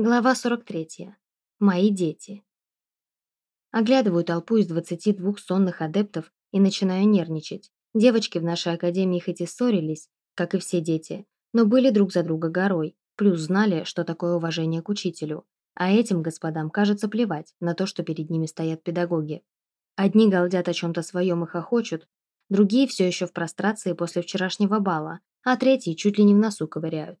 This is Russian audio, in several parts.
Глава 43. Мои дети. Оглядываю толпу из 22 сонных адептов и начинаю нервничать. Девочки в нашей академии хоть и ссорились, как и все дети, но были друг за друга горой, плюс знали, что такое уважение к учителю. А этим господам кажется плевать на то, что перед ними стоят педагоги. Одни галдят о чем-то своем и хохочут, другие все еще в прострации после вчерашнего бала, а третьи чуть ли не в носу ковыряют.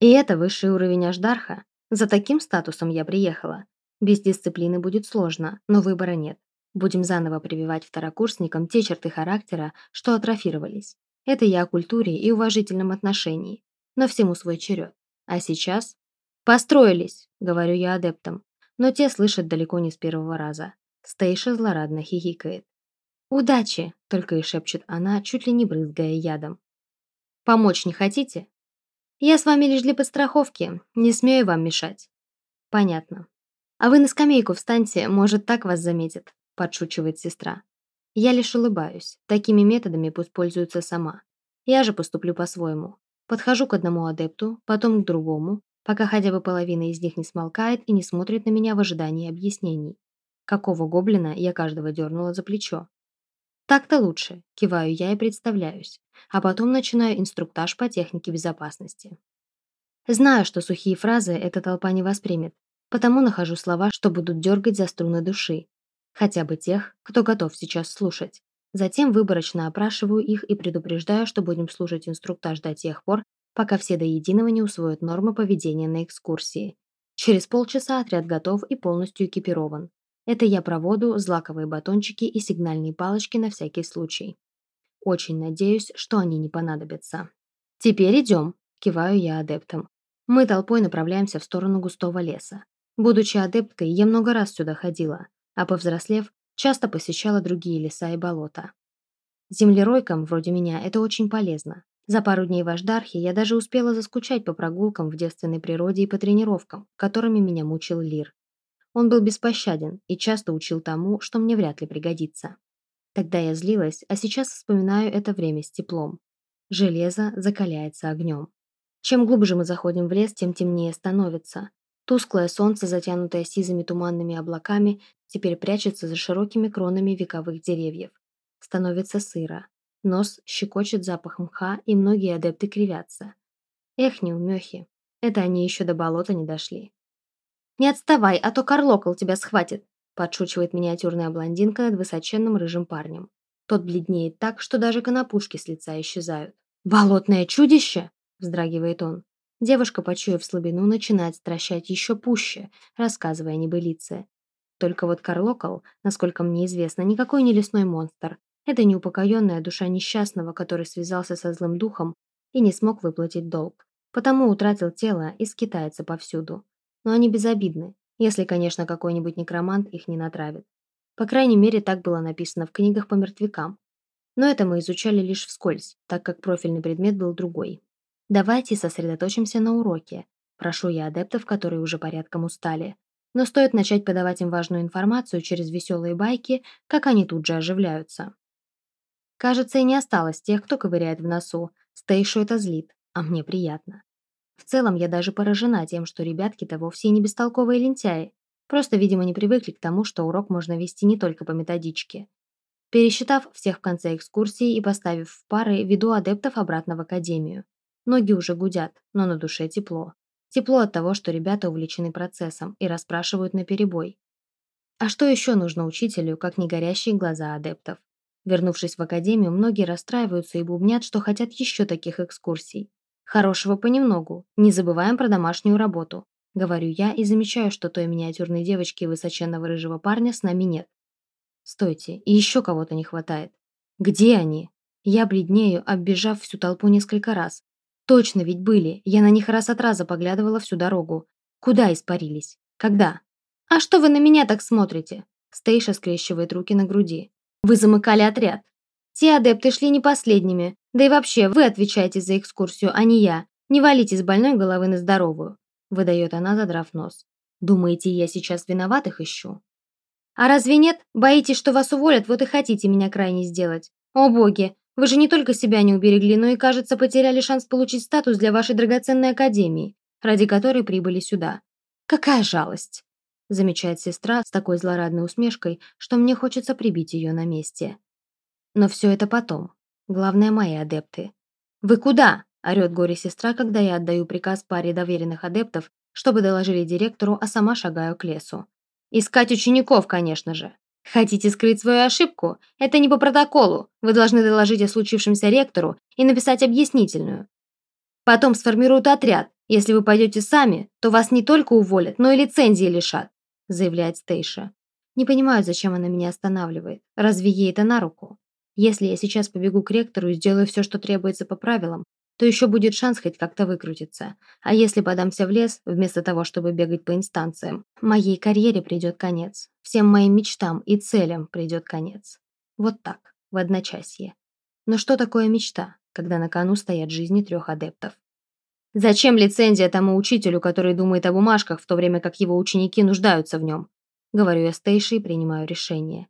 И это высший уровень Аждарха, за таким статусом я приехала. Без дисциплины будет сложно, но выбора нет. Будем заново прививать второкурсникам те черты характера, что атрофировались. Это я о культуре и уважительном отношении. Но всему свой черед. А сейчас? «Построились!» — говорю я адептам. Но те слышат далеко не с первого раза. Стейша злорадно хихикает. «Удачи!» — только и шепчет она, чуть ли не брызгая ядом. «Помочь не хотите?» Я с вами лишь для подстраховки, не смею вам мешать. Понятно. А вы на скамейку встаньте, может, так вас заметят, подшучивает сестра. Я лишь улыбаюсь. Такими методами пусть пользуется сама. Я же поступлю по-своему. Подхожу к одному адепту, потом к другому, пока хотя бы половина из них не смолкает и не смотрит на меня в ожидании объяснений. Какого гоблина я каждого дернула за плечо. Так-то лучше, киваю я и представляюсь а потом начинаю инструктаж по технике безопасности. Знаю, что сухие фразы эта толпа не воспримет, потому нахожу слова, что будут дергать за струны души. Хотя бы тех, кто готов сейчас слушать. Затем выборочно опрашиваю их и предупреждаю, что будем слушать инструктаж до тех пор, пока все до единого не усвоят нормы поведения на экскурсии. Через полчаса отряд готов и полностью экипирован. Это я проводу, злаковые батончики и сигнальные палочки на всякий случай. Очень надеюсь, что они не понадобятся. «Теперь идем», – киваю я адептам. Мы толпой направляемся в сторону густого леса. Будучи адепткой, я много раз сюда ходила, а повзрослев, часто посещала другие леса и болота. Землеройкам, вроде меня, это очень полезно. За пару дней в Аждархе я даже успела заскучать по прогулкам в девственной природе и по тренировкам, которыми меня мучил Лир. Он был беспощаден и часто учил тому, что мне вряд ли пригодится. Тогда я злилась, а сейчас вспоминаю это время с теплом. Железо закаляется огнем. Чем глубже мы заходим в лес, тем темнее становится. Тусклое солнце, затянутое сизыми туманными облаками, теперь прячется за широкими кронами вековых деревьев. Становится сыро. Нос щекочет запах мха, и многие адепты кривятся. Эх, неумехи. Это они еще до болота не дошли. «Не отставай, а то Карлокол тебя схватит!» подшучивает миниатюрная блондинка над высоченным рыжим парнем. Тот бледнеет так, что даже конопушки с лица исчезают. «Болотное чудище!» – вздрагивает он. Девушка, почуяв слабину, начинает стращать еще пуще, рассказывая небылицы. Только вот Карлокол, насколько мне известно, никакой не лесной монстр. Это неупокоенная душа несчастного, который связался со злым духом и не смог выплатить долг. Потому утратил тело и скитается повсюду. Но они безобидны, если, конечно, какой-нибудь некромант их не натравит. По крайней мере, так было написано в книгах по мертвякам. Но это мы изучали лишь вскользь, так как профильный предмет был другой. Давайте сосредоточимся на уроке. Прошу я адептов, которые уже порядком устали. Но стоит начать подавать им важную информацию через веселые байки, как они тут же оживляются. Кажется, и не осталось тех, кто ковыряет в носу. Стейшу это злит, а мне приятно. В целом, я даже поражена тем, что ребятки-то вовсе не бестолковые лентяи. Просто, видимо, не привыкли к тому, что урок можно вести не только по методичке. Пересчитав всех в конце экскурсии и поставив в пары, веду адептов обратно в академию. Ноги уже гудят, но на душе тепло. Тепло от того, что ребята увлечены процессом и расспрашивают наперебой. А что еще нужно учителю, как не горящие глаза адептов? Вернувшись в академию, многие расстраиваются и бубнят, что хотят еще таких экскурсий. Хорошего понемногу. Не забываем про домашнюю работу. Говорю я и замечаю, что той миниатюрной девочки и высоченного рыжего парня с нами нет. Стойте, и еще кого-то не хватает. Где они? Я бледнею, оббежав всю толпу несколько раз. Точно ведь были, я на них раз от раза поглядывала всю дорогу. Куда испарились? Когда? А что вы на меня так смотрите? Стейша скрещивает руки на груди. Вы замыкали отряд. Те адепты шли не последними. Да и вообще, вы отвечаете за экскурсию, а не я. Не валите с больной головы на здоровую», – выдает она, задрав нос. «Думаете, я сейчас виноватых ищу?» «А разве нет? Боитесь, что вас уволят, вот и хотите меня крайне сделать. О боги, вы же не только себя не уберегли, но и, кажется, потеряли шанс получить статус для вашей драгоценной академии, ради которой прибыли сюда. «Какая жалость!» замечает сестра с такой злорадной усмешкой, что мне хочется прибить ее на месте. Но все это потом. Главное, мои адепты. «Вы куда?» – орет горе-сестра, когда я отдаю приказ паре доверенных адептов, чтобы доложили директору, а сама шагаю к лесу. «Искать учеников, конечно же. Хотите скрыть свою ошибку? Это не по протоколу. Вы должны доложить о случившемся ректору и написать объяснительную. Потом сформируют отряд. Если вы пойдете сами, то вас не только уволят, но и лицензии лишат», заявляет Стейша. Не понимаю, зачем она меня останавливает. Разве ей это на руку? Если я сейчас побегу к ректору и сделаю все, что требуется по правилам, то еще будет шанс хоть как-то выкрутиться. А если подамся в лес, вместо того, чтобы бегать по инстанциям, моей карьере придет конец. Всем моим мечтам и целям придет конец. Вот так, в одночасье. Но что такое мечта, когда на кону стоят жизни трех адептов? Зачем лицензия тому учителю, который думает о бумажках, в то время как его ученики нуждаются в нем? Говорю я Стейши и принимаю решение.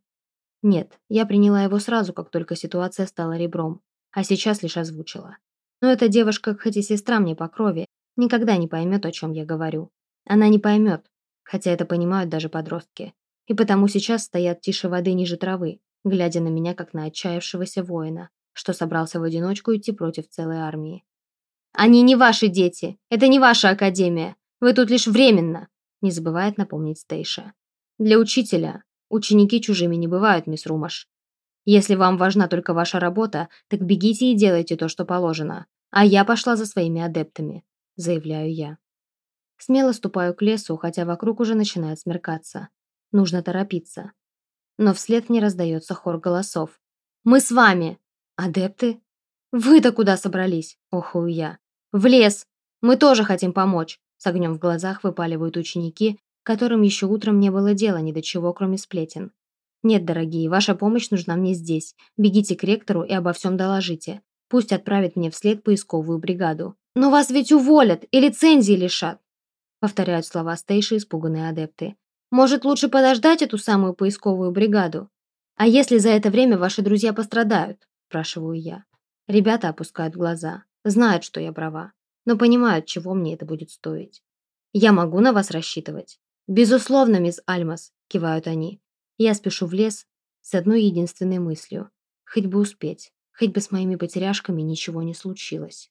Нет, я приняла его сразу, как только ситуация стала ребром, а сейчас лишь озвучила. Но эта девушка, хоть и сестра мне по крови, никогда не поймет, о чем я говорю. Она не поймет, хотя это понимают даже подростки. И потому сейчас стоят тише воды ниже травы, глядя на меня, как на отчаявшегося воина, что собрался в одиночку идти против целой армии. «Они не ваши дети! Это не ваша академия! Вы тут лишь временно!» не забывает напомнить Стейша. «Для учителя ученики чужими не бывают, мисс Румаш. Если вам важна только ваша работа, так бегите и делайте то, что положено. А я пошла за своими адептами», – заявляю я. Смело ступаю к лесу, хотя вокруг уже начинает смеркаться. Нужно торопиться. Но вслед мне раздается хор голосов. «Мы с вами!» «Адепты?» «Вы-то куда собрались?» – охую я. «В лес! Мы тоже хотим помочь!» С огнем в глазах выпаливают ученики, которым еще утром не было дела ни до чего, кроме сплетен. «Нет, дорогие, ваша помощь нужна мне здесь. Бегите к ректору и обо всем доложите. Пусть отправит мне вслед поисковую бригаду». «Но вас ведь уволят и лицензии лишат!» Повторяют слова Стейши испуганные адепты. «Может, лучше подождать эту самую поисковую бригаду? А если за это время ваши друзья пострадают?» Спрашиваю я. Ребята опускают глаза. Знают, что я права. Но понимают, чего мне это будет стоить. «Я могу на вас рассчитывать?» «Безусловно, мисс Альмас», – кивают они. Я спешу в лес с одной единственной мыслью. Хоть бы успеть, хоть бы с моими потеряшками ничего не случилось.